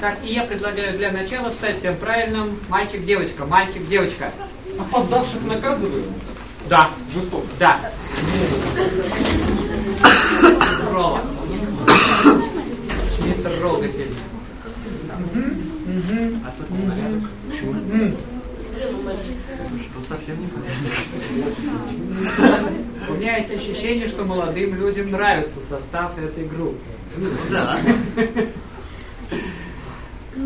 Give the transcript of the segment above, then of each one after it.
Так, и я предлагаю для начала встать всем правильным. Мальчик, девочка, мальчик, девочка. Опоздавших наказывают? Да. Жестоко. Да. Рола. Не трогательно. А тут не порядок. Почему? Тут совсем не порядок. У меня есть ощущение, что молодым людям нравится состав этой группы. Да.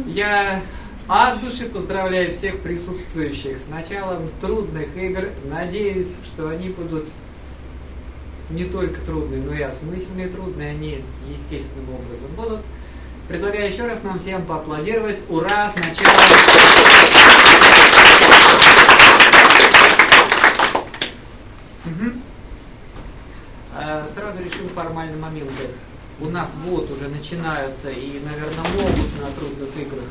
Я от души поздравляю всех присутствующих с началом трудных игр. Надеюсь, что они будут не только трудные, но и осмысленные трудные. Они естественным образом будут. Предлагаю еще раз нам всем поаплодировать. Ура! С начала! Мгм. А, Сразу решим формальные моменты. У нас вот уже начинаются и, наверное, могут на трудных играх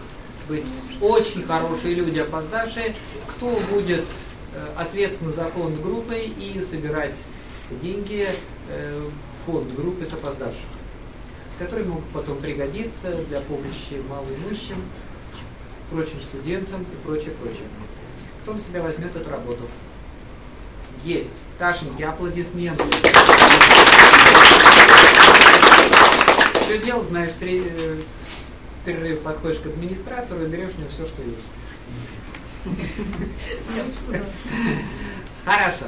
быть очень хорошие люди, опоздавшие. Кто будет э, ответственен за фонд группы и собирать деньги э, фонд группы с опоздавших, которые могут потом пригодиться для помощи малоимущим, прочим студентам и прочее, прочее. Кто на себя возьмет эту работу? Есть. Ташеньки, аплодисменты. Что делать, знаешь, сред- э, в перерыве подходишь к администратору и берешь у него все, что есть. Хорошо.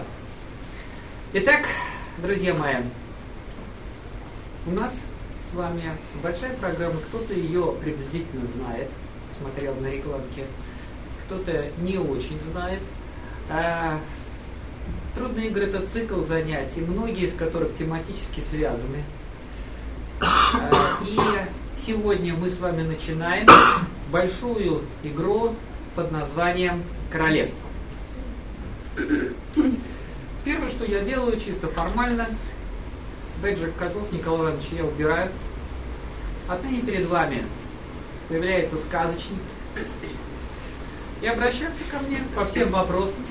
Итак, друзья мои, у нас с вами большая программа, кто-то ее приблизительно знает, смотрел на рекламке, кто-то не очень знает. А, Трудные игры это цикл занятий, многие из которых тематически связаны. И сегодня мы с вами начинаем большую игру под названием Королевство. Первое, что я делаю, чисто формально, бэджик Козлов Николай Иванович я убираю. Отныне перед вами появляется сказочник. И обращаться ко мне по всем вопросам,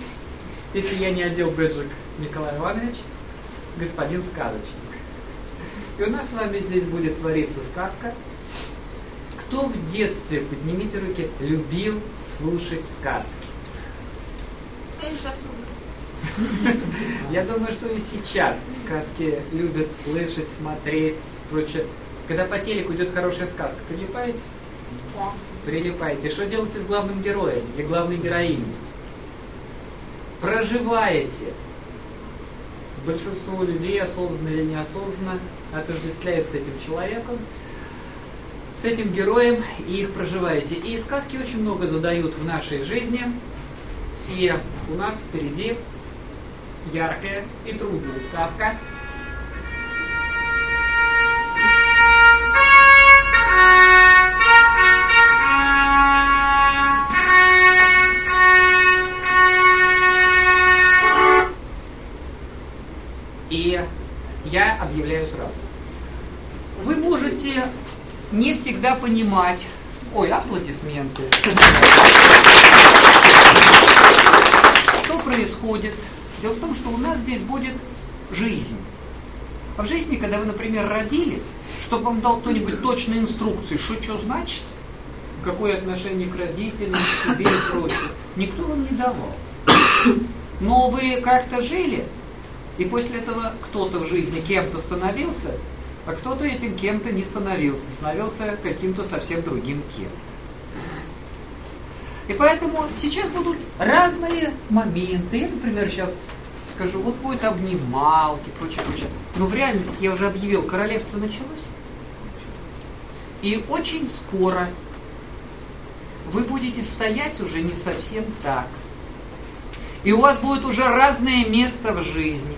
если я не одел бэджик Николай Иванович, господин сказочник. И у нас с вами здесь будет твориться сказка. Кто в детстве, поднимите руки, любил слушать сказки? Я сейчас. Я думаю, что и сейчас сказки любят слышать, смотреть, прочее. Когда по телеку идет хорошая сказка, прилипаете? Да. Прилипаете. Что делаете с главным героем или главной героиней? Проживаете. Большинство людей, осознанно или неосознанно, отождествляет с этим человеком, с этим героем, и их проживаете. И сказки очень много задают в нашей жизни. И у нас впереди яркая и трудная сказка. Можете не всегда понимать. Ой, аплодисменты. Что происходит? Дело в том, что у нас здесь будет жизнь. А в жизни, когда вы, например, родились, чтобы вам дал кто-нибудь точные инструкции, что что значит, какое отношение к родителям, к себе и прочее, никто вам не давал. Но вы как-то жили, и после этого кто-то в жизни кем-то становился, а кто-то этим кем-то не становился, становился каким-то совсем другим кем. И поэтому сейчас будут разные моменты. Я, например, сейчас скажу, вот будет обнималки, прочее, прочее. Но в реальности я уже объявил, королевство началось. И очень скоро вы будете стоять уже не совсем так. И у вас будет уже разное место в жизни.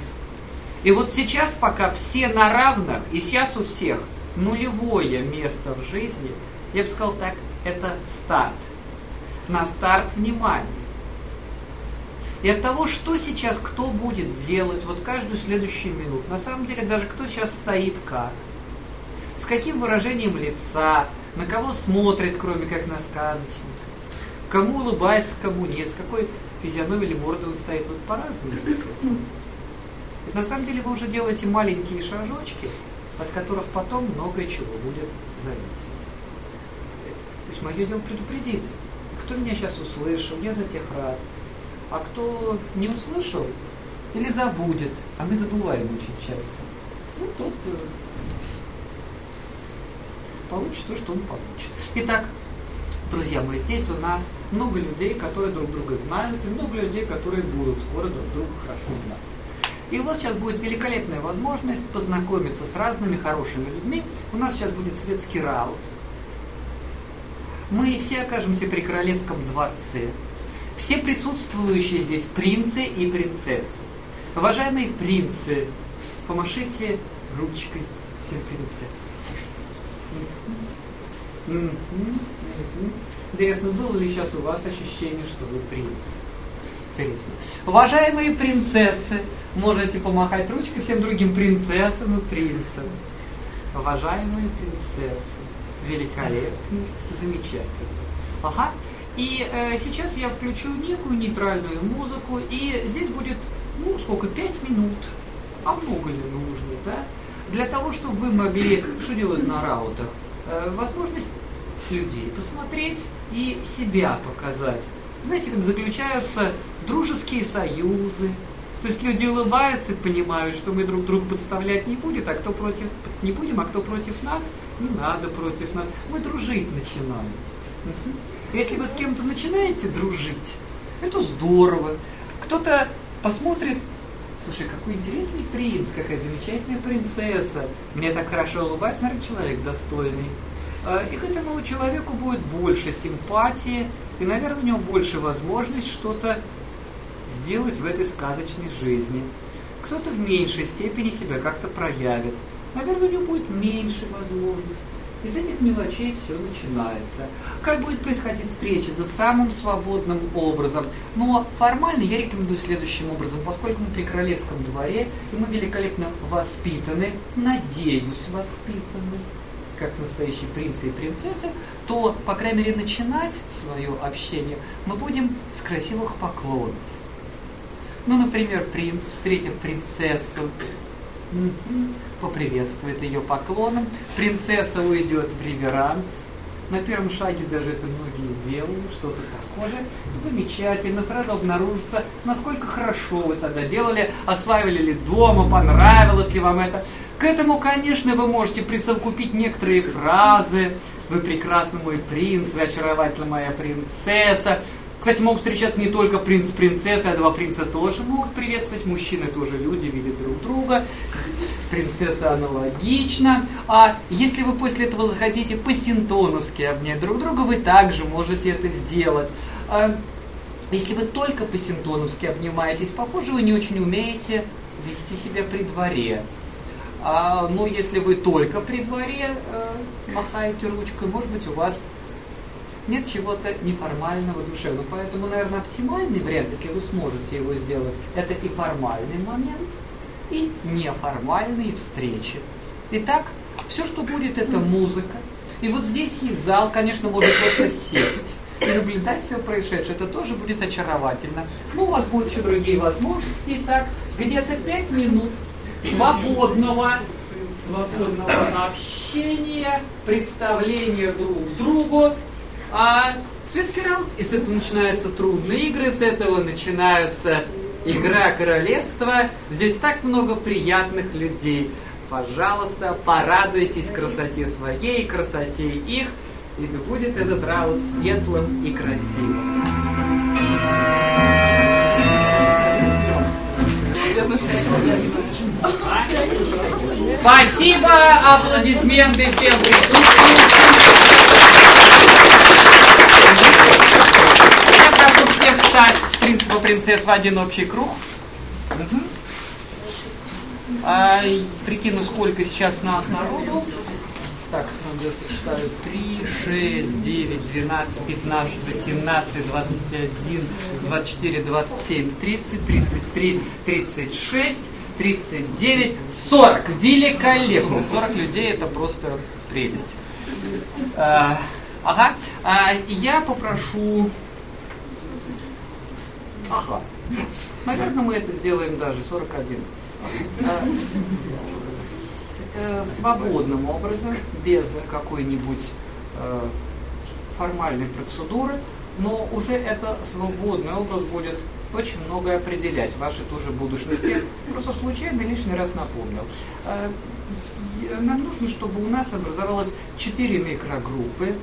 И вот сейчас, пока все на равных, и сейчас у всех нулевое место в жизни, я бы сказал так, это старт. На старт внимания. И от того, что сейчас кто будет делать, вот каждую следующую минуту, на самом деле даже кто сейчас стоит как, с каким выражением лица, на кого смотрит, кроме как на сказочника, кому улыбается, кому нет, с какой физиономией или мордой он стоит, вот по-разному же стоят. Ведь на самом деле вы уже делаете маленькие шажочки, от которых потом многое чего будет зависеть. То есть мое дело предупредить. Кто меня сейчас услышал, я за тех рад. А кто не услышал или забудет, а мы забываем очень часто, ну, тот э, получит то, что он получит. Итак, друзья мои, здесь у нас много людей, которые друг друга знают, и много людей, которые будут скоро друг друга хорошо знать. И у вас сейчас будет великолепная возможность познакомиться с разными хорошими людьми. У нас сейчас будет светский раут. Мы все окажемся при королевском дворце. Все присутствующие здесь принцы и принцессы. Уважаемые принцы, помашите ручкой всем принцессам. Интересно, было ли сейчас у вас ощущение, что вы принц? Интересно. Уважаемые принцессы, можете помахать ручкой всем другим принцессам и принцам. Уважаемые принцессы, великолепны, замечательно. Ага. И э, сейчас я включу некую нейтральную музыку, и здесь будет, ну, сколько, пять минут, а много ли нужно, да? Для того, чтобы вы могли, что делать на раутах, э, возможность людей посмотреть и себя показать. Знаете, как заключаются дружеские союзы. То есть люди улыбаются понимают, что мы друг друга подставлять не будем, а кто против не будем, а кто против нас, не надо против нас. Мы дружить начинаем. Если вы с кем-то начинаете дружить, это здорово. Кто-то посмотрит, слушай, какой интересный принц, какая замечательная принцесса. Мне так хорошо улыбается, наверное, человек достойный. А, и к этому человеку будет больше симпатии, и, наверное, у него больше возможность что-то сделать в этой сказочной жизни. Кто-то в меньшей степени себя как-то проявит. Наверное, у него будет меньше возможностей. Из этих мелочей все начинается. Как будет происходить встреча? Да самым свободным образом. Но формально я рекомендую следующим образом. Поскольку мы при королевском дворе, и мы великолепно воспитаны, надеюсь, воспитаны, как настоящие принцы и принцессы, то, по крайней мере, начинать свое общение мы будем с красивых поклонов. Ну, например, принц, встретив принцессу, поприветствует ее поклоном, принцесса уйдет в реверанс, на первом шаге даже это многие делали, что-то похожее. Замечательно, сразу обнаружится, насколько хорошо вы тогда делали, осваивали ли дома, понравилось ли вам это. К этому, конечно, вы можете присовокупить некоторые фразы. Вы прекрасный мой принц, вы очаровательная моя принцесса. Кстати, могут встречаться не только принц принцесса, а два принца тоже могут приветствовать. Мужчины тоже люди, видят друг друга. Принцесса аналогично. А если вы после этого захотите по-синтоновски обнять друг друга, вы также можете это сделать. А если вы только по-синтоновски обнимаетесь, похоже, вы не очень умеете вести себя при дворе. А, ну, если вы только при дворе э, махаете ручкой, может быть, у вас нет чего-то неформального, душевного. Поэтому, наверное, оптимальный вариант, если вы сможете его сделать, это и формальный момент, и неформальные встречи. Итак, все, что будет, это музыка. И вот здесь есть зал, конечно, можно просто сесть и наблюдать все происшедшее. Это тоже будет очаровательно. Но у вас будут еще другие возможности. Итак, где-то 5 минут свободного, свободного общения, представления друг другу. А светский раунд, и с этого начинаются трудные игры, с этого начинается игра королевства. Здесь так много приятных людей. Пожалуйста, порадуйтесь красоте своей, красоте их, и будет этот раунд светлым и красивым. Спасибо, аплодисменты всем присутствующим. Всех встать принципа принцесс в один общий круг. А, прикину, сколько сейчас нас народу. Так, я сочетаю 3, 6, 9, 12, 15, 18, 21, 24, 27, 30, 33, 36, 39, 40. Великолепно. 40 людей это просто прелесть. А, ага. А, я попрошу... Ага. Наверное, мы это сделаем даже 41. А, с, э, свободным образом, без какой-нибудь э, формальной процедуры, но уже это свободный образ будет очень многое определять в вашей тоже будущности. Просто случайно лишний раз напомнил. Э, нам нужно, чтобы у нас образовалось 4 микрогруппы.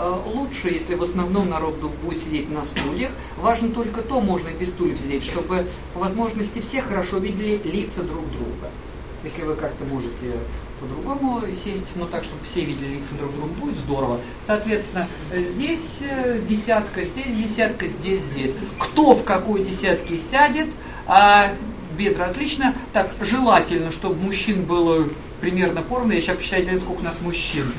Э, лучше, если в основном народ будет сидеть на стульях. Важно только то, можно и без стульев сидеть, чтобы по возможности все хорошо видели лица друг друга. Если вы как-то можете по-другому сесть, но так, чтобы все видели лица друг друга, будет здорово. Соответственно, здесь э, десятка, здесь десятка, здесь, здесь. Кто в какой десятке сядет, а, безразлично. Так, желательно, чтобы мужчин было примерно поровну. Я сейчас посчитаю, сколько у нас мужчин.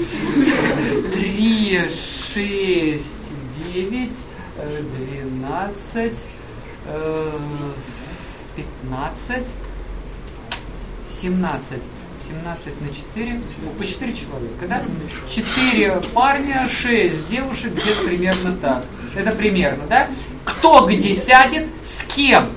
Три, шесть, девять, э, двенадцать, э, пятнадцать, семнадцать. 17 на 4, ну, по 4 человека, да? 4 парня, 6 девушек, где-то примерно так. Это примерно, да? Кто где сядет, с кем?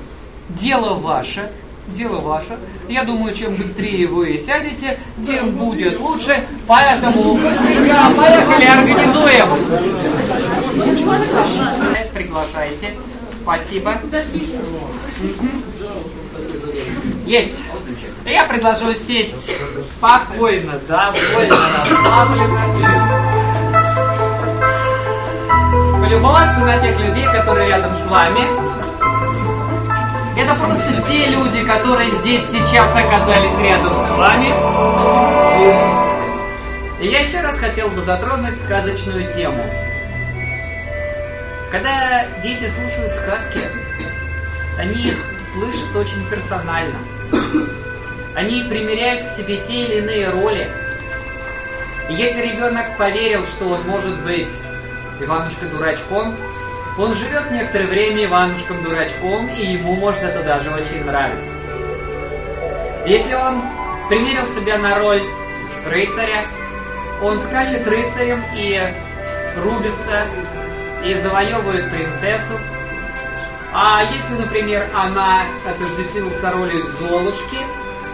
Дело ваше, дело ваше. Я думаю, чем быстрее вы сядете, тем будет лучше. Поэтому быстренько поехали, организуем. Приглашайте. Спасибо. Есть. Я предложу сесть спокойно, довольно, расслабленно. Полюбоваться на тех людей, которые рядом с вами. Это просто те люди, которые здесь сейчас оказались рядом с вами. И я еще раз хотел бы затронуть сказочную тему. Когда дети слушают сказки, они их слышат очень персонально. Они примеряют к себе те или иные роли. И если ребенок поверил, что он может быть Иванушкой-дурачком, он живет некоторое время Иванушком-дурачком, и ему может это даже очень нравиться. Если он примерил себя на роль рыцаря, он скачет рыцарем и рубится, и завоевывает принцессу. А если, например, она отождествилась роли Золушки –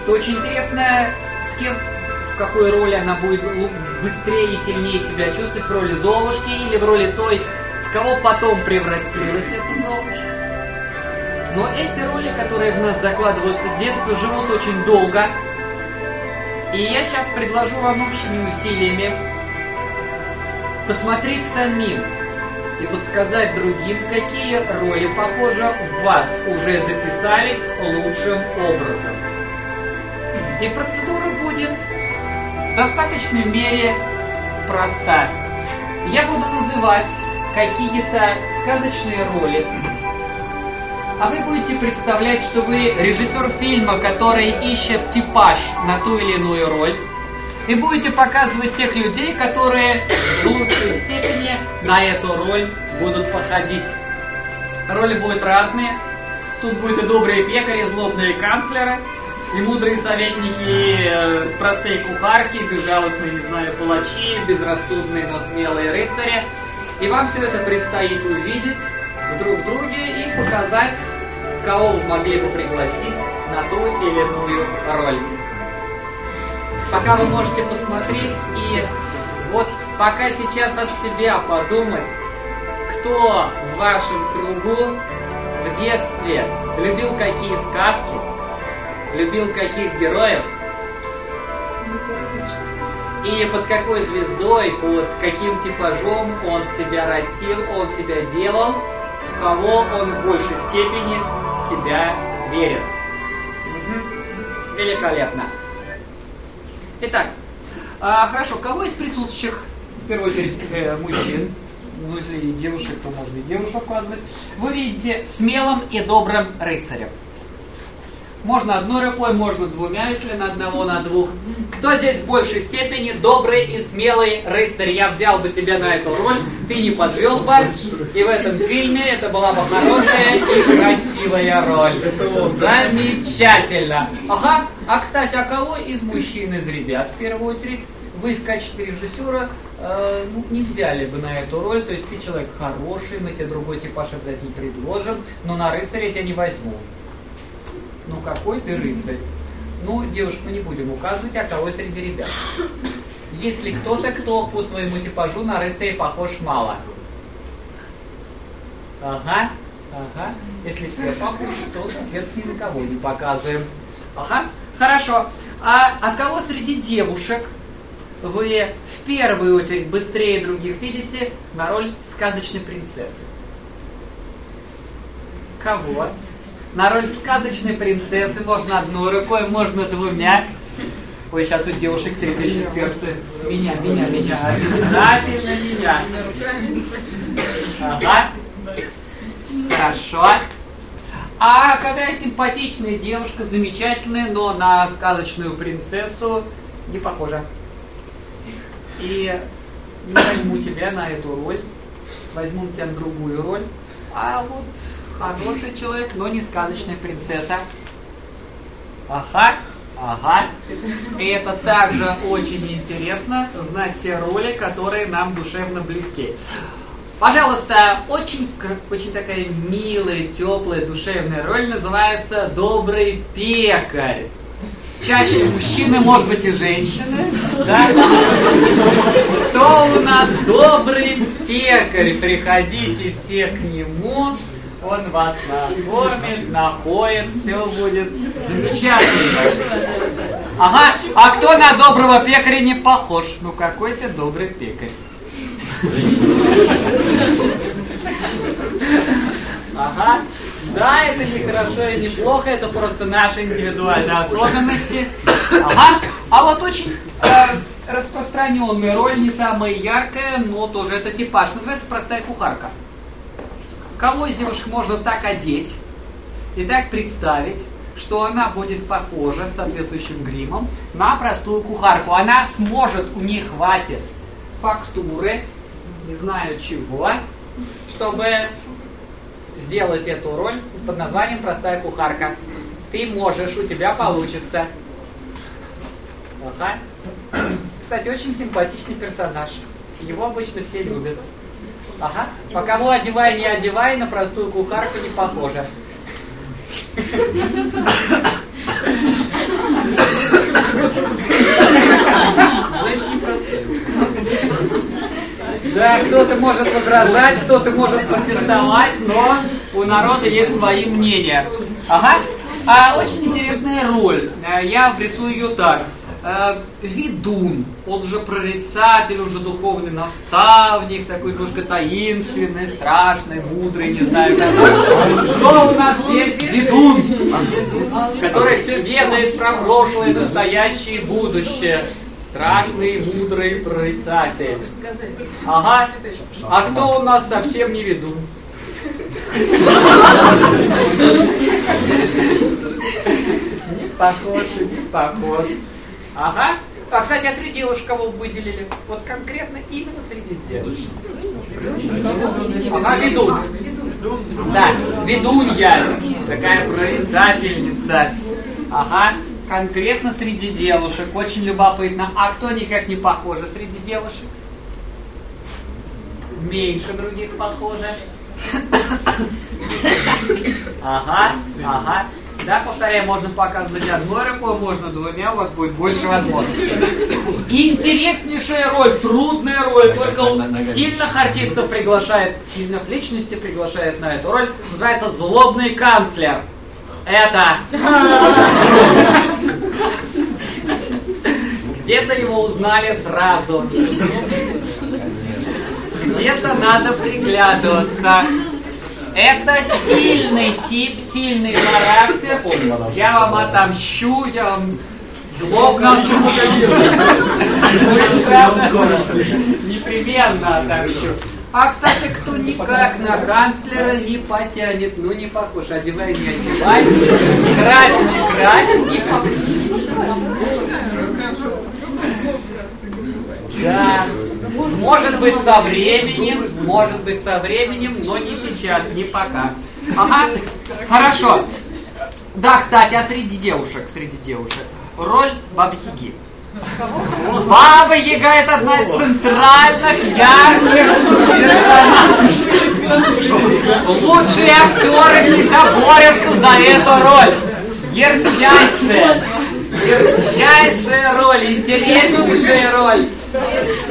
то очень интересно, с кем, в какой роли она будет быстрее и сильнее себя чувствовать, в роли Золушки или в роли той, кого потом превратилась эта Золушка. Но эти роли, которые в нас закладываются в детство, живут очень долго. И я сейчас предложу вам общими усилиями посмотреть самим и подсказать другим, какие роли, похоже, в вас уже записались лучшим образом. И процедура будет в достаточной мере проста. Я буду называть какие-то сказочные роли, а вы будете представлять, что вы режиссер фильма, который ищет типаж на ту или иную роль, и будете показывать тех людей, которые в лучшей степени на эту роль будут походить. Роли будут разные. Тут будут и добрые пекари, и злобные канцлеры – и мудрые советники, и э, простые кухарки, безжалостные, не знаю, палачи, безрассудные, но смелые рыцари. И вам все это предстоит увидеть в друг друге и показать, кого вы могли бы пригласить на ту или иную роль. Пока вы можете посмотреть и вот пока сейчас от себя подумать, кто в вашем кругу в детстве любил какие сказки, любил каких героев, или под какой звездой, под каким типажом он себя растил, он себя делал, в кого он в большей степени себя верит. Угу. Великолепно. Итак, а, хорошо, кого из присутствующих, в первую очередь э, мужчин, ну или девушек, то можно и девушек указывать, вы видите смелым и добрым рыцарем? Можно одной рукой, можно двумя, если на одного, на двух. Кто здесь в большей степени добрый и смелый рыцарь? Я взял бы тебя на эту роль, ты не подвел бы. И в этом фильме это была бы хорошая и красивая роль. Замечательно. Ага, а кстати, а кого из мужчин, из ребят в первую очередь вы в качестве режиссера э, ну, не взяли бы на эту роль, то есть ты человек хороший, мы тебе другой типаж обязательно предложим, но на рыцаря тебя не возьму ну какой ты рыцарь. Ну, девушку не будем указывать, а кого среди ребят. если кто-то, кто по своему типажу на рыцаря похож мало. Ага, ага. Если все похожи, то, соответственно, никого не показываем. Ага, хорошо. А, а кого среди девушек вы в первую очередь быстрее других видите на роль сказочной принцессы? Кого? На роль сказочной принцессы можно одной рукой, можно двумя. Ой, сейчас у девушек трепещет сердце. Меня, меня, меня, обязательно меня. Ага. Хорошо. А какая симпатичная девушка, замечательная, но на сказочную принцессу не похожа. И не возьму тебя на эту роль, возьму тебя на другую роль. А вот хороший человек, но не сказочная принцесса. Ага, ага. И это также очень интересно знать те роли, которые нам душевно близки. Пожалуйста, очень, очень такая милая, теплая, душевная роль называется «Добрый пекарь». Чаще мужчины, может быть, и женщины. Да? Кто у нас добрый пекарь? Приходите все к нему. Он вас накормит, напоит, все будет замечательно. Ага, а кто на доброго пекаря не похож? Ну какой ты добрый пекарь. Ага. Да, это не хорошо и не плохо, это просто наши индивидуальные особенности. Ага. А вот очень э, распространенная роль, не самая яркая, но тоже это типаж. Называется простая кухарка. Кого из девушек можно так одеть и так представить, что она будет похожа с соответствующим гримом на простую кухарку. Она сможет, у нее хватит фактуры, не знаю чего, чтобы сделать эту роль под названием «Простая кухарка». Ты можешь, у тебя получится. Ага. Кстати, очень симпатичный персонаж. Его обычно все любят. Ага. По кому одевай, не одевай, на простую кухарку не похоже. Значит, непростой. Да, кто-то может возражать, кто-то может протестовать, но у народа есть свои мнения. Ага. А очень интересная роль. А, я обрисую ее так. А, ведун, он же прорицатель, он же духовный наставник, такой немножко таинственный, страшный, мудрый, не знаю какой. Что у нас есть? Ведун, который все ведает про прошлое, настоящее и будущее. Страшный, мудрый прорицатель. Ага. А кто у нас совсем не ведун? Не похож, не похож. Ага. А, кстати, а среди девушек кого выделили? Вот конкретно именно среди девушек. Ага, ведун. Да, ведунья. Такая прорицательница. Ага, конкретно среди девушек. Очень любопытно. А кто никак не похоже среди девушек? Меньше других похоже. Ага, ага. Да, повторяю, можно показывать одной рукой, можно двумя, у вас будет больше возможностей. Интереснейшая роль, трудная роль, только сильных артистов приглашает, сильных личностей приглашает на эту роль. Называется «Злобный канцлер». Это... Где-то его узнали сразу. Где-то надо приглядываться. Это сильный тип, сильный характер. Я вам отомщу, я вам злобно. Непременно отомщу. А, кстати, кто никак на канцлера не потянет, ну не похож, одевай, не одевай, крась, не крась, не похож. Да. Может быть со временем, может быть со временем, но не сейчас, не пока. Ага, хорошо. Да, кстати, а среди девушек, среди девушек, роль Бабы Яги. Баба Яга это одна из центральных, ярких персонажей. Лучшие актеры всегда борются за эту роль. Ярчайшие. Ярчайшая роль, интереснейшая роль.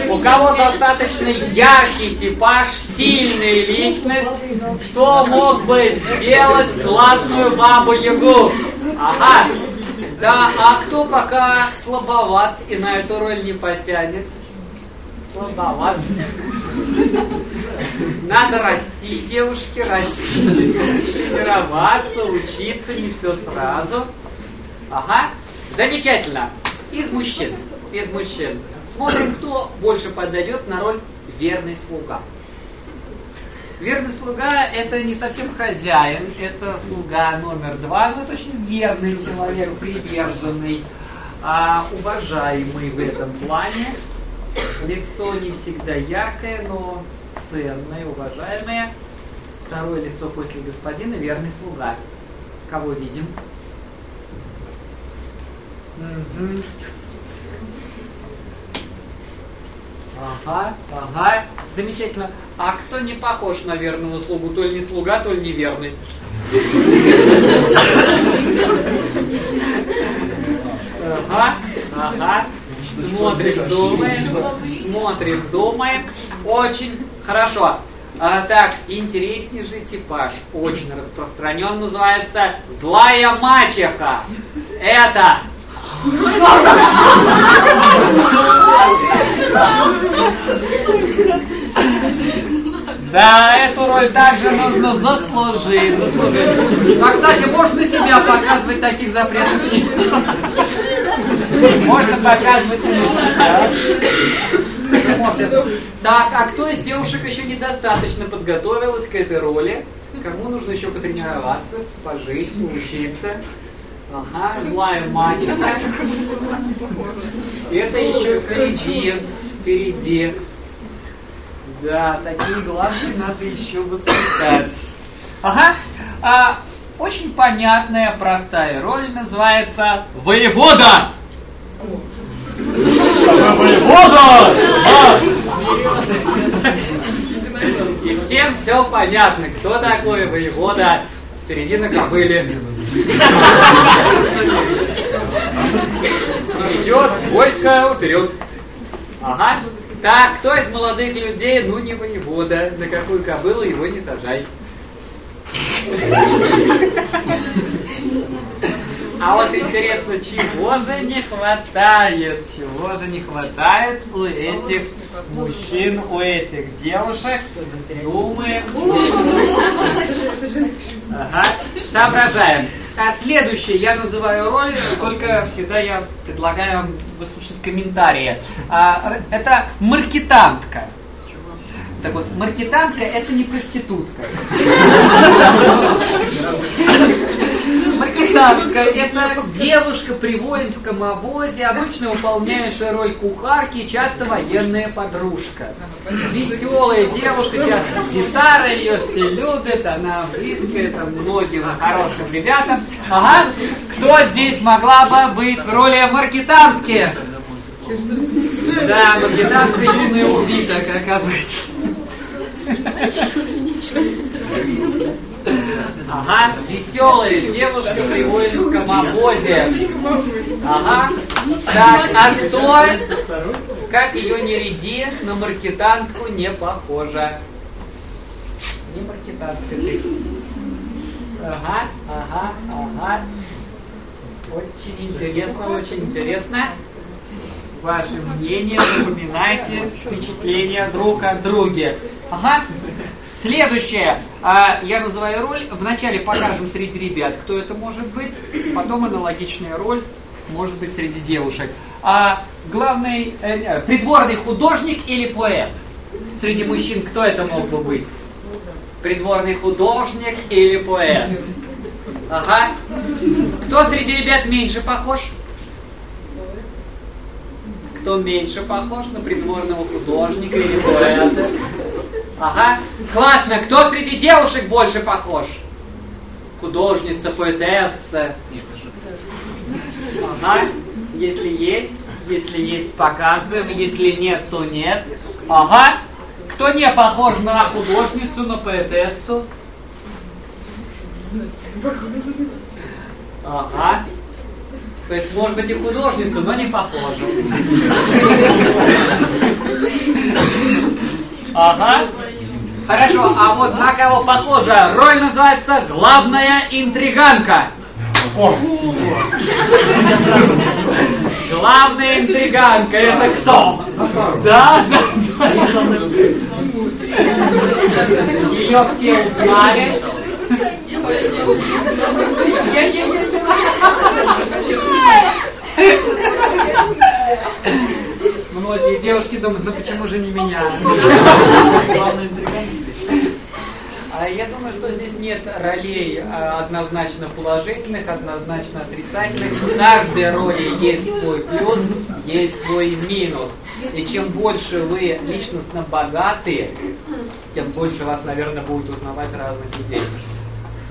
У кого достаточно яркий типаж, сильная личность, кто мог бы сделать классную бабу Ягу? Ага. Да, а кто пока слабоват и на эту роль не потянет? Слабоват. Надо расти, девушки, расти. Тренироваться, учиться, не все сразу. Ага. Замечательно. Из мужчин. Из мужчин. Смотрим, кто больше подойдет на роль верный слуга. Верный слуга – это не совсем хозяин, это слуга номер два, но это очень верный человек, приверженный, а, уважаемый в этом плане. Лицо не всегда яркое, но ценное, уважаемое. Второе лицо после господина – верный слуга. Кого видим? Ага, ага, замечательно. А кто не похож на верного слугу? То ли не слуга, то ли неверный. Ага, ага. Смотрим, думаем, смотрим, думаем. Очень хорошо. А, так, интереснейший типаж, очень распространен, называется «Злая мачеха». Это Да, эту роль также нужно заслужить, заслужить. А, кстати, можно себя показывать таких запретов. Можно показывать и себя. Так, а кто из девушек еще недостаточно подготовилась к этой роли? Кому нужно еще потренироваться, пожить, поучиться? Ага, злая мачеха. Это еще впереди, впереди. Да, такие глазки надо еще воспитать. Ага. А, очень понятная, простая роль называется «Воевода». Воевода! И всем все понятно, кто такой воевода. Впереди на кобыле. Идет, войско вперед. Ага. Так, кто из молодых людей, ну не воевода, на какую кобылу его не сажай. А вот интересно, чего же не хватает? Чего же не хватает у этих мужчин, у этих девушек? Думаем. Ага. Соображаем. А следующее я называю роль, только всегда я предлагаю вам выслушать комментарии. А, это маркетантка. Так вот, маркетантка это не проститутка. Маркетантка – это девушка при воинском обозе, обычно выполняющая роль кухарки, часто военная подружка. Веселая девушка, часто с гитарой, ее все любят, она близкая там, многим хорошим ребятам. Ага, кто здесь могла бы быть в роли маркетантки? Да, маркетантка юная убита, как обычно. Ага, веселая девушка при воинском обозе. Ага. Так, а кто, как ее не ряди, на маркетантку не похожа. Не маркетантка ты. Ага, ага, ага. Очень интересно, очень интересно. Ваше мнение, запоминайте впечатления друг от друга. Ага. Следующее. А, я называю роль. Вначале покажем среди ребят, кто это может быть. Потом аналогичная роль может быть среди девушек. А главный э, придворный художник или поэт? Среди мужчин кто это мог бы быть? Придворный художник или поэт? Ага. Кто среди ребят меньше похож? Кто меньше похож на придворного художника или поэта? Ага. Классно. Кто среди девушек больше похож? Художница, поэтесса. Ага. Если есть, если есть, показываем. Если нет, то нет. Ага. Кто не похож на художницу, на поэтессу? Ага. То есть, может быть, и художница, но не похожа. Ага. Хорошо, а вот на кого похожа? Роль называется «Главная интриганка». Главная интриганка это кто? Да, да, да. Ее все узнали. Многие девушки думают, ну почему же не меня? Главное интригант. А я думаю, что здесь нет ролей а, однозначно положительных, однозначно отрицательных. В каждой роли есть свой плюс, есть свой минус. И чем больше вы личностно богаты, тем больше вас, наверное, будут узнавать разных людей.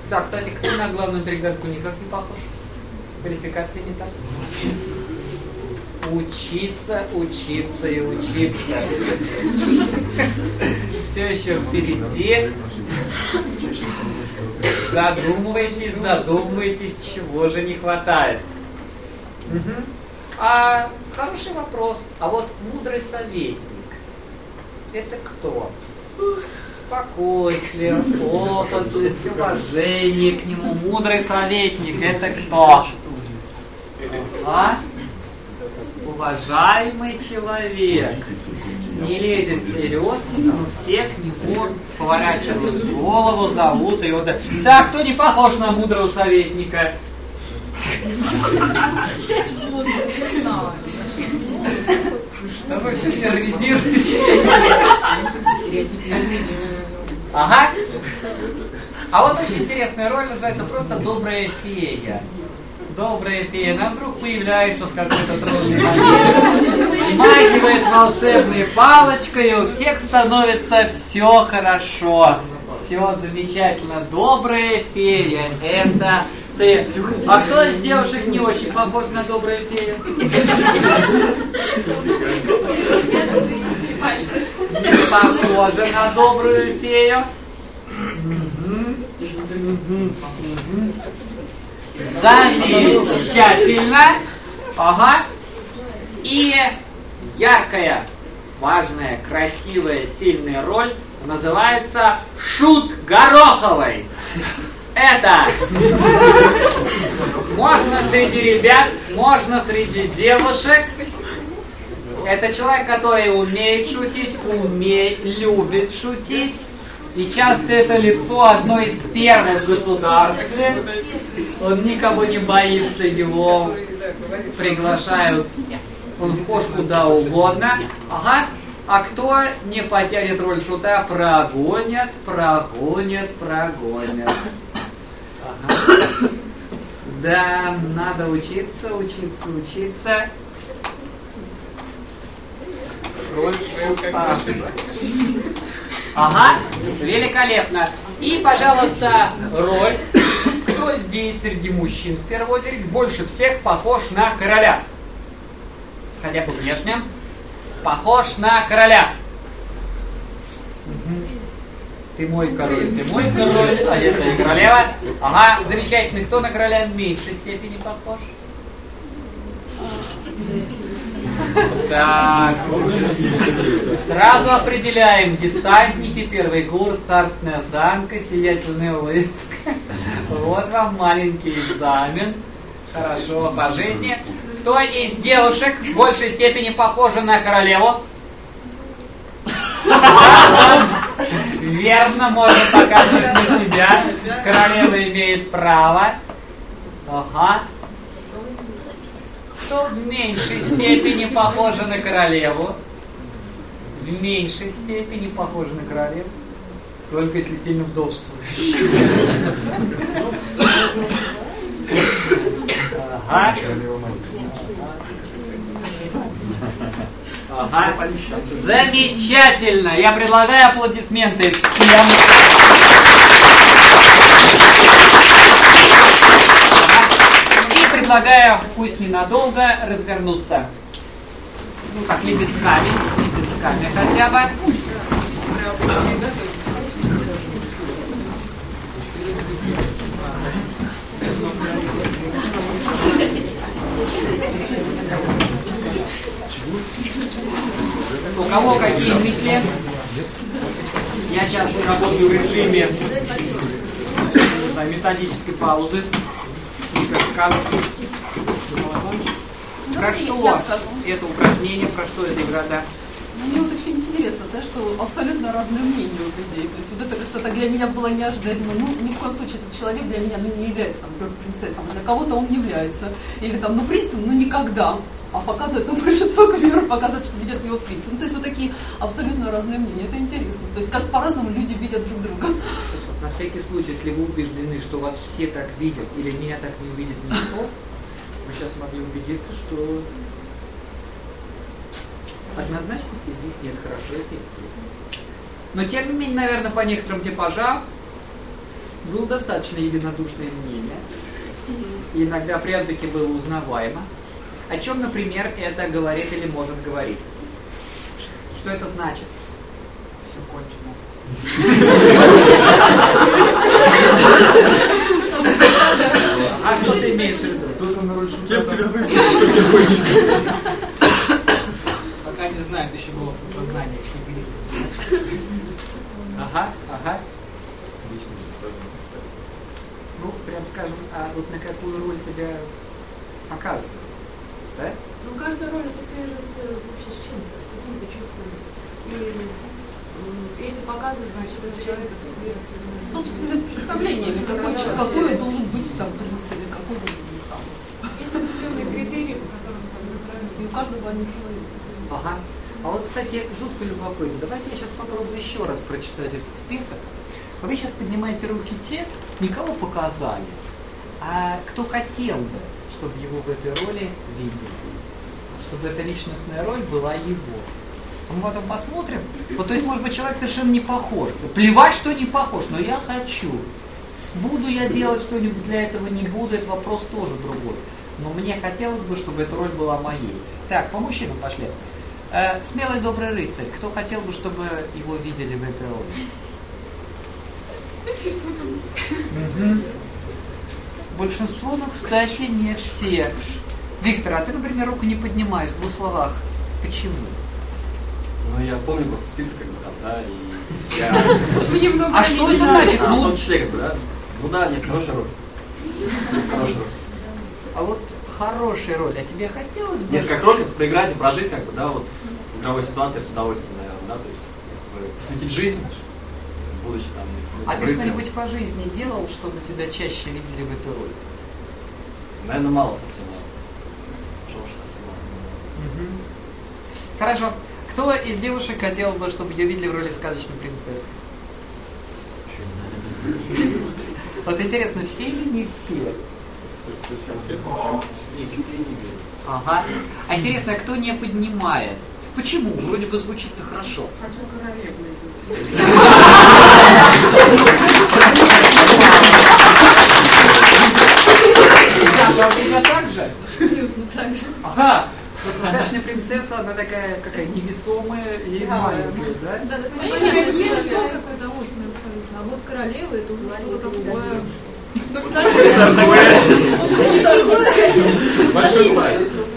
Да, кстати, кто на главную интриганку никак не похож? Квалификация не так. Учиться, учиться и учиться. Все еще впереди. Задумывайтесь, задумывайтесь, чего же не хватает. А хороший вопрос. А вот мудрый советник это кто? Спокойствие, опытность, уважение к нему. Мудрый советник это кто? А? Уважаемый человек не лезет вперед, но все к нему поворачивают голову, зовут его. Да, да кто не похож на мудрого советника? Что вы все терроризируете? Ага. А вот очень интересная роль называется просто «Добрая фея». Добрая фея, она вдруг появляется в какой-то трудный момент, смахивает волшебной палочкой, и у всех становится все хорошо. Все замечательно. Добрая фея, это ты. А кто из девушек не очень похож на добрую фею? Похожа на добрую фею. Замечательно. Ага. И яркая, важная, красивая, сильная роль называется Шут Гороховой. Это можно среди ребят, можно среди девушек. Это человек, который умеет шутить, умеет, любит шутить. И часто это лицо одной из первых в государстве. Он никого не боится, его приглашают. Он вхож куда угодно. Ага. А кто не потянет роль шута, прогонят, прогонят, прогонят. Ага. Да, надо учиться, учиться, учиться. Роль шута. Ага, великолепно. И, пожалуйста, роль. Кто здесь среди мужчин, в первую очередь, больше всех похож на короля? Хотя бы внешне. Похож на короля. Ты мой король, ты мой король, а я твоя королева. Ага, замечательно. Кто на короля в меньшей степени похож? Так. Сразу определяем. Дистантники, первый курс, царственная осанка, сиятельная улыбка. Вот вам маленький экзамен. Хорошо, по жизни. Кто из девушек в большей степени похожа на королеву? Верно, можно показывать на себя. Королева имеет право. Ага. Кто в меньшей степени похожа на королеву? В меньшей степени похожа на королеву. Только если сильно вдовствуешь. Ага. Ага. Замечательно. Я предлагаю аплодисменты всем. Предлагаю, пусть ненадолго, развернуться. Ну, как лепестками. Лепестками хотя бы. У кого какие мысли? Я сейчас работаю в режиме да, методической паузы. Про что Я скажу. это упражнение, про что эта игра, да? Ну, Мне вот очень интересно, да, что абсолютно разные мнения у людей. То есть вот это так для меня было неожиданно. Ну, ни в коем случае этот человек для меня ну, не является, там, например, принцессом. Для кого-то он является. Или там, ну, принцем, ну, никогда. А показывает, ну, большинство камер показывает, что ведет его принцем. Ну, то есть вот такие абсолютно разные мнения. Это интересно. То есть как по-разному люди видят друг друга. То есть вот на всякий случай, если вы убеждены, что вас все так видят, или меня так не увидит никто, вы сейчас могли убедиться, что однозначности здесь нет, хорошо это Но тем не менее, наверное, по некоторым типажам было достаточно единодушное мнение. И иногда прям-таки было узнаваемо. О чем, например, это говорит или может говорить? Что это значит? Все кончено. А что ты имеешь в виду? Кто-то на роль Кем тебя выбрали, что тебе хочется? Пока не знает еще голос подсознания, не говорит. Ага, ага. Ну, прям скажем, а вот на какую роль тебя показывают? Да? Ну, каждая роль ассоциируется вообще с чем-то, с какими-то чувствами. И если показывать, значит, этот человек ассоциируется С собственными представлениями, какой, какой должен быть там принц или какой должен быть там. Есть определенные критерии, по которым там И у каждого они свои. Ага. А вот, кстати, жутко любопытно. Давайте я сейчас попробую еще раз прочитать этот список. Вы сейчас поднимаете руки те, никого показали, а кто хотел бы, чтобы его в этой роли видели. Чтобы эта личностная роль была его. Мы потом посмотрим. Вот, то есть, может быть, человек совершенно не похож. Плевать, что не похож, но я хочу. Буду я делать что-нибудь для этого, не буду, это вопрос тоже другой. Но мне хотелось бы, чтобы эта роль была моей. Так, по мужчинам пошли. Э, смелый добрый рыцарь. Кто хотел бы, чтобы его видели в этой роли? Большинство, но, кстати, не все. Виктор, а ты, например, руку не поднимаешь в двух словах. Почему? Ну, я помню просто список, как бы там, да, и я... Мне много А что это значит? А, в Ну, том числе, как бы, да? Ну да, нет, хорошая роль. Хорошая роль. а вот хорошая роль. А тебе хотелось бы? Нет, как роль, проиграть и прожить, как бы, да, вот в игровой ситуации с удовольствием, наверное, да, то есть посвятить жизнь, будучи там... ну, А ты что-нибудь по жизни делал, чтобы тебя чаще видели в эту роль? Наверное, мало совсем, что совсем мало. Хорошо. Кто из девушек хотел бы, чтобы ее видели в роли сказочной принцессы? Вот интересно, все или не все? Ага. А интересно, кто не поднимает? Почему? Вроде бы звучит-то хорошо. Хочу королевной тебя так же? Абсолютно так же. Ага. Сказочная принцесса, она такая, какая невесомая и маленькая, да? Да, да, Ну, конечно, это какой-то абсолютно. А вот королева это уже что-то такое. Большой.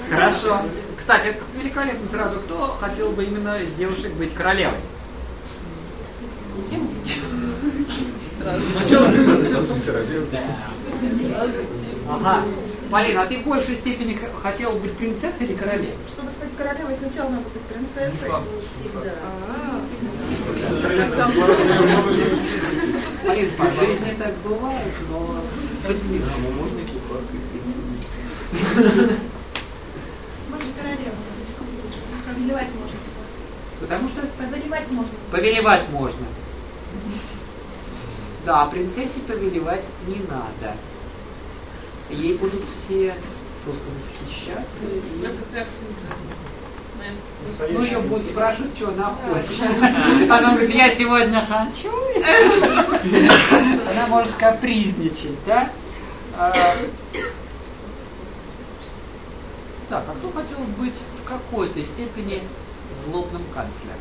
Хорошо. Кстати, великолепно сразу. Кто хотел бы именно из девушек быть королевой? Сначала принцесса, потом королева. Ага. Полина, а ты в большей степени хотела быть принцессой или королевой? Чтобы стать королевой, сначала надо быть принцессой. Полин, по жизни так бывает, но... Больше королева. Повелевать можно. Потому что Повелевать можно. повелевать можно. Да, а принцессе повелевать не надо. Ей будут все просто восхищаться. и- Ну, ее будут спрашивать, что она хочет. Она говорит, я сегодня хочу. Она может капризничать, да? А, Так, а кто хотел быть в какой-то степени злобным канцлером?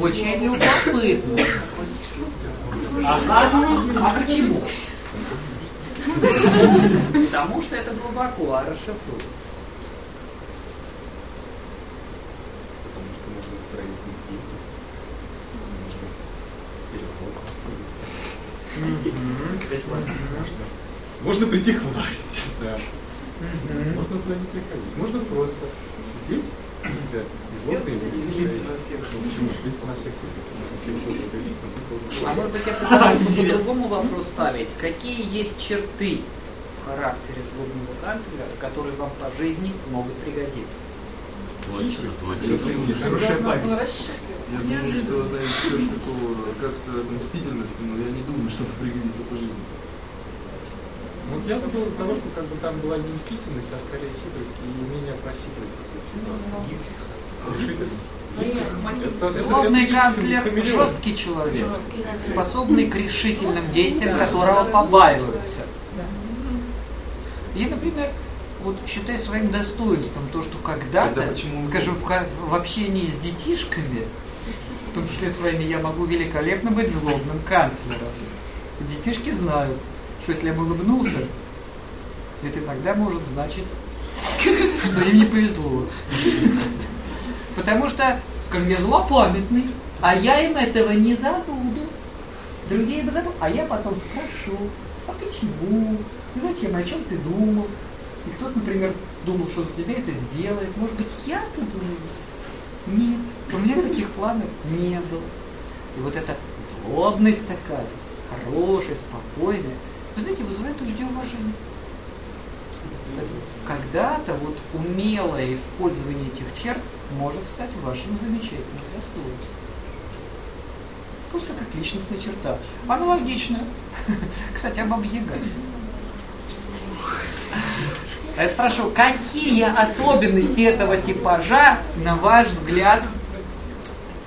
Очень любопытно. Ага. А почему? Потому что это глубоко, а расшифруй. Потому что можно устроить конфликты. Можно переход Опять власть. Можно. Можно прийти к власти. Да. Можно туда не приходить. Можно просто сидеть у себя и Ну почему? Злиться на всех А может быть, я попробую по-другому вопрос ставить. Какие есть черты в характере злобного канцлера, которые вам по жизни могут пригодиться? Хорошая память. Я думаю, что одна из черт такого качества это мстительность, но я не думаю, что это пригодится по жизни. Ну, вот я думал из того, что как бы там была не мстительность, а скорее хитрость и умение просчитывать какие-то ситуации. Это канцлер жесткий человек, способный к решительным действиям, которого побаиваются. Я, например, вот считаю своим достоинством то, что когда-то, скажем, в, в общении с детишками, в том числе с вами, я могу великолепно быть злобным канцлером. Детишки знают, что если я бы улыбнулся, это иногда может значить, что им не повезло. Потому что, скажем, я злопамятный, а я им этого не забуду. Другие бы забудут, а я потом спрошу, а почему? И зачем? О чем ты думал? И кто-то, например, думал, что за тебя это сделает. Может быть, я-то думаю? Нет, у меня таких планов не было. И вот эта злобность такая, хорошая, спокойная, вы знаете, вызывает у людей уважение. Когда-то вот умелое использование этих черт может стать вашим замечательным достоинством. Просто как личностная черта. Аналогично. Кстати, об. А я спрашиваю, какие особенности этого типажа, на ваш взгляд,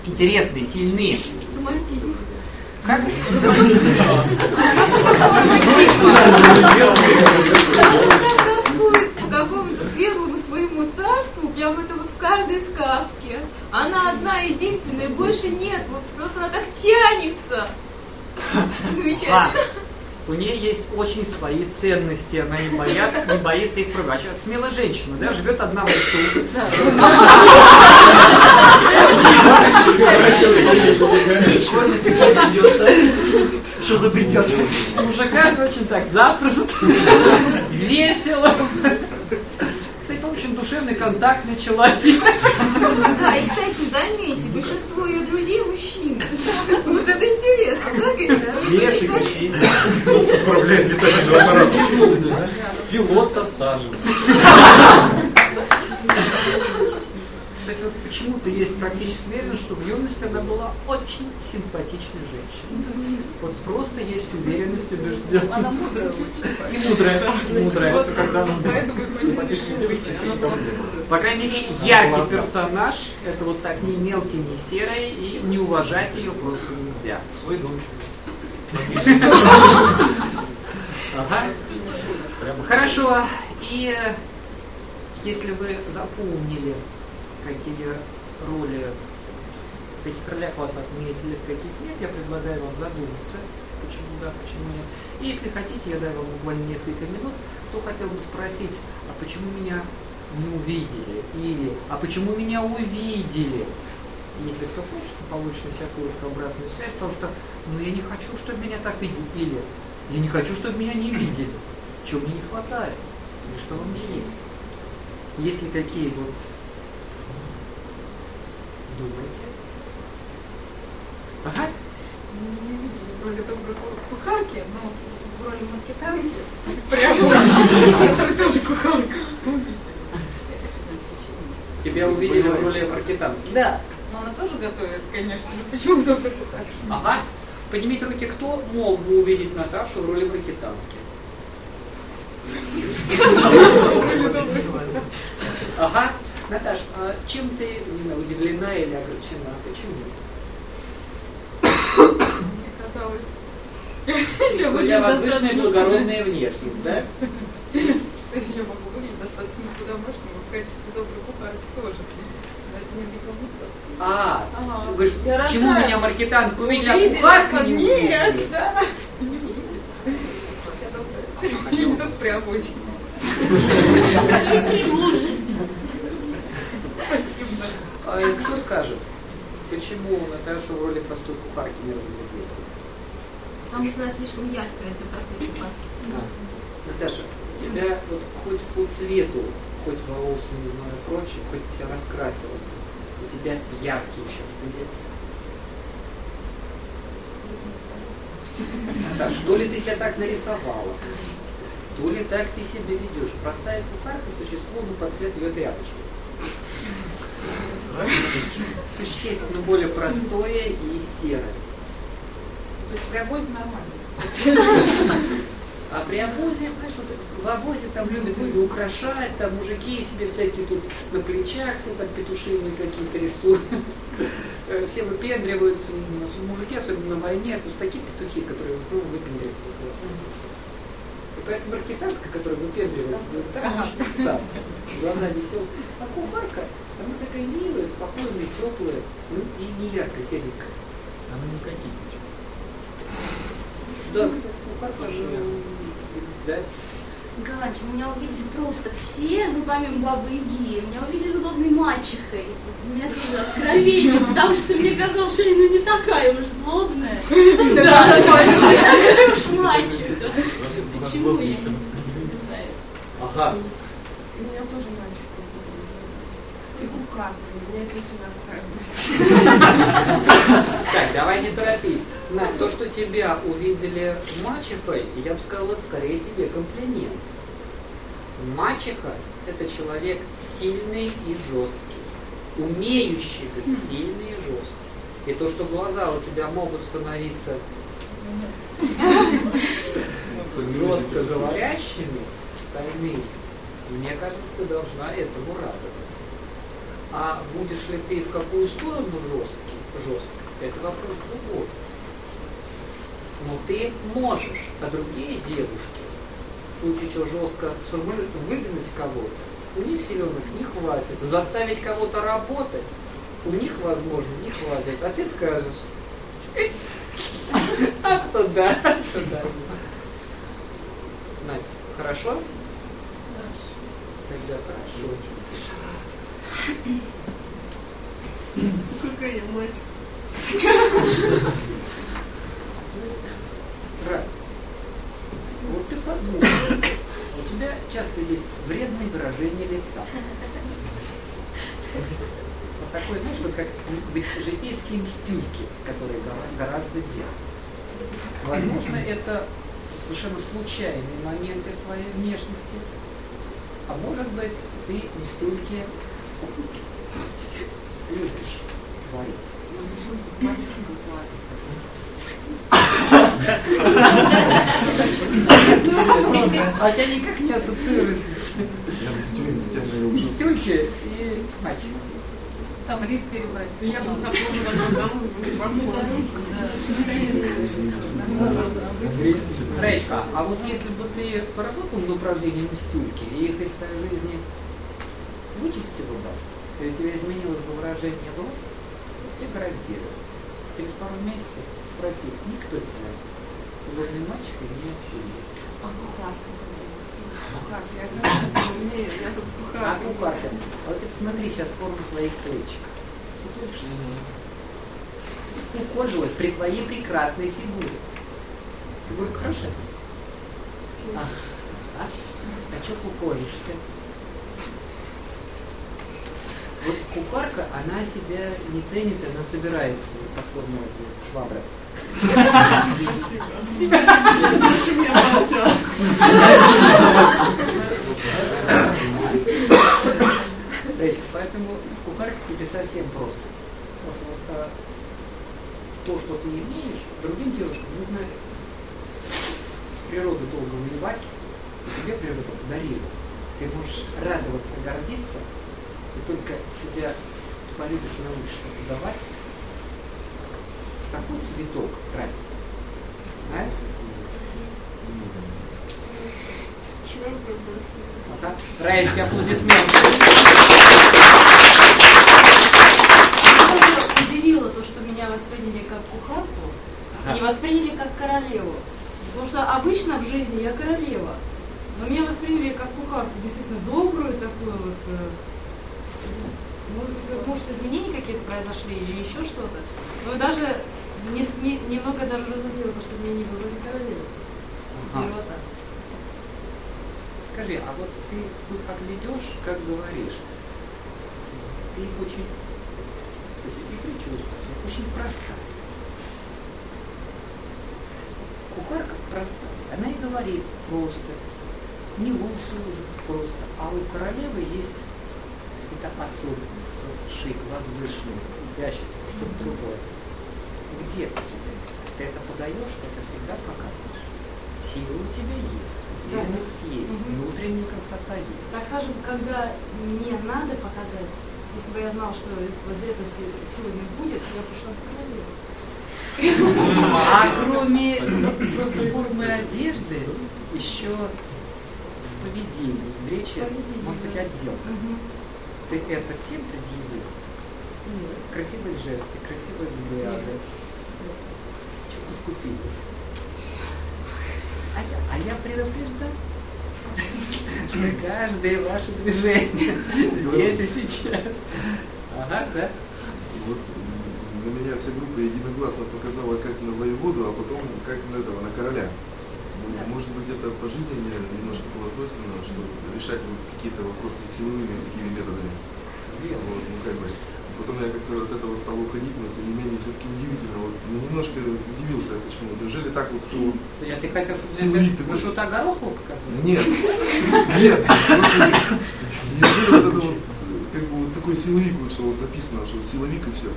интересны, сильны? Романтизм. Как так тоскует по какому-то своему царству, прям это вот в каждой сказке. Она одна единственная, больше нет. Вот просто она так тянется. А, Замечательно. у нее есть очень свои ценности, она не боится, не боится их прорывать. А Смелая женщина, да, живет одна в лесу. Что за придется? Мужика очень так запросто, весело. Душевный, контактный человек. Да, и, кстати, заметьте, большинство ее друзей мужчины. Вот это интересно, да, Катя? Леший Кощей. Управляет летательным аппаратом. Пилот со стажем. Кстати, вот почему-то есть практически уверенность, что в юности она была очень симпатичной женщиной. Вот просто есть уверенность, убежденность. Она мудрая очень. И мудрая. Мудрая. Когда она Поэтому и хочется По крайней мере, яркий персонаж. Это вот так не мелкий, не серый. И не уважать ее просто нельзя. Свой дом Ага. Хорошо. И если вы запомнили, какие роли, в каких ролях вас отметили, в каких нет, я предлагаю вам задуматься, почему да, почему нет. И если хотите, я даю вам буквально несколько минут, кто хотел бы спросить, а почему меня не увидели? Или, а почему меня увидели? Если кто хочет, то получит на себя кое-что обратную связь, потому что, ну, я не хочу, чтобы меня так видели. Я не хочу, чтобы меня не видели. Чего мне не хватает? Или что во мне есть? Есть ли какие вот думаете? Ага. Мы не видели в роли доброй кухарки, но в роли маркетанки прямо, которая тоже кухарка. Тебя увидели в роли маркетантки. Да, но она тоже готовит, конечно. но Почему в доброй кухарке? Ага. Поднимите руки, кто мог бы увидеть Наташу в роли маркетантки? Ага. Наташ, а чем ты не знаю, удивлена или огорчена? Почему? Мне казалось, я У тебя выгляжу возвышенная достаточно благородная внешность, да? что я могу выглядеть достаточно по-домашнему в качестве доброй кухарки тоже. Но это не видел никто. А, Ага. ты говоришь, Я почему рада. меня маркетантка увидела, а Увидели, кухарка а не Нет, увидела? да. Не. Я добрая. при обозе. А и кто скажет, почему Наташу в роли простой кухарки не разглядели? Потому что она слишком яркая, это простой кухарка. Да. Наташа, у тебя вот хоть по цвету, хоть волосы, не знаю, прочее, хоть тебя раскрасила, у тебя яркие черты лица. Да, что ли ты себя так нарисовала? То ли так ты себя ведешь? Простая кухарка – существо ну, под цвет ее тряпочки. Существенно более простое и серое. То есть при обозе нормально. А при обозе, знаешь, вот в обозе там любят люди украшать, там мужики себе всякие тут на плечах все там петушиные какие-то рисуют. Э, Все выпендриваются, м, мужики, особенно на войне, это же такие петухи, которые в основном выпендриваются. И поэтому маркетантка, которая выпендривается, говорит, так очень кстати. Глаза веселые. А кухарка, она такая милая, спокойная, теплая, ну и не яркая, серенькая. Она не кокетничает. Да, кстати, кухарка же, да, Галанч, меня увидели просто все, ну помимо бабы Яги, меня увидели злобной мачехой. У меня тоже откровение, потому что мне казалось, что я ну, не такая уж злобная. Да, не такая уж мачеха. Почему я не знаю. ага. Меня тоже мальчик И кухарка. Меня это очень настраивает. Так, давай не торопись. На то, что тебя увидели мачехой, я бы сказала, скорее тебе комплимент. Мачеха – это человек сильный и жесткий, умеющий быть сильный и жесткий. И то, что глаза у тебя могут становиться жестко говорящими, стальными, мне кажется, ты должна этому радоваться. А будешь ли ты в какую сторону жесткий, жесткий, это вопрос другой. Но ты можешь, а другие девушки, в случае чего жестко выгнать кого-то, у них силенок не хватит. Заставить кого-то работать, у них, возможно, не хватит. А ты скажешь, а то да, а то да. Надь, хорошо? Тогда хорошо. Какая мальчик. Рад. Вот ты подумай. У тебя часто есть вредные выражения лица. Вот такой, знаешь, вот как быть житейские мстюльки, которые гора- гораздо делать. Возможно, это совершенно случайные моменты в твоей внешности. А может быть, ты мстюльки любишь творить. А тебя никак не ассоциируется Я ужас. мстюльки и мальчик. Там рис перебрать. Я бы Раечка, а вот если бы ты поработал над управлением стюльки и их из своей жизни вычистила бы, и у тебя изменилось бы выражение глаз, тебе гарантирую. Через пару месяцев спроси, никто тебя злобной мальчикой не отпустит. А кухарка? Вот ты посмотри сейчас форму своих плечик. Сутулишься. Скукожилась при твоей прекрасной фигуре. Фигура хорошая? А, а, а что кукоришься? Вот кухарка, она себя не ценит, она собирается под форму этой швабры. Поэтому с кухаркой тебе совсем просто. Просто вот, а, то, что ты имеешь, другим девушкам нужно с природой долго воевать, и тебе природа подарила. Ты можешь радоваться, гордиться, и только себя полюбишь и научишься давать. Такой цветок правильно. Нравится? Ага. Раечке аплодисменты. удивило то, что меня восприняли как кухарку, и не восприняли как королеву. Потому что обычно в жизни я королева. Но меня восприняли как кухарку, действительно добрую, такую вот. э, ну, может, изменения какие-то произошли или еще что-то. Но даже не, не- немного даже разозлило, потому что меня не было. Ага. И вот так. Скажи, а вот ты тут как ведешь, как говоришь, ты очень, кстати, и тебя очень простая. Кухарка простая, она и говорит просто, не волосы уже просто, а у королевы есть какие-то особенности, вот шик, возвышенность, изящество, что-то другое. Где у тебя это? Ты это подаешь, ты это всегда показываешь. Сила у тебя есть, уверенность есть, Мгм. внутренняя красота есть. Так, скажем, когда мне надо показать, если бы я знала, что вот за это се- сегодня будет, я пришла в королеву. А кроме просто формы одежды, еще в поведении, в речи, может быть, да. отдел. Ты это всем предъявил? Красивые жесты, красивые взгляды. Чего поскупилась? Хотя, а я предупреждал, что каждое ваше движение здесь и сейчас. Ага, да. Вот на меня вся группа единогласно показала как на воеводу, а потом как на этого, на короля. Ну, Может быть, это по жизни немножко было свойственно, что решать вот какие-то вопросы силовыми такими методами. Вот, ну, как бы. Потом я как-то от этого стал уходить, но тем не менее все-таки удивительно. Вот, ну, немножко удивился я почему. Неужели так вот все вот Я ты хотел Силовик сказать, такой. что-то Горохову показать? Нет, нет, неужели вот это вот, как бы вот такой силовик, вот, что вот написано, что силовик и все.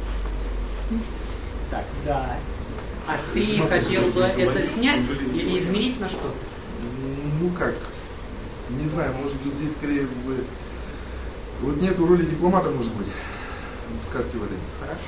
Так, да. А ты хотел бы это снять или изменить на что? Ну как, не знаю, может быть здесь скорее бы, вот нету роли дипломата, может быть, в сказке в этой. Хорошо.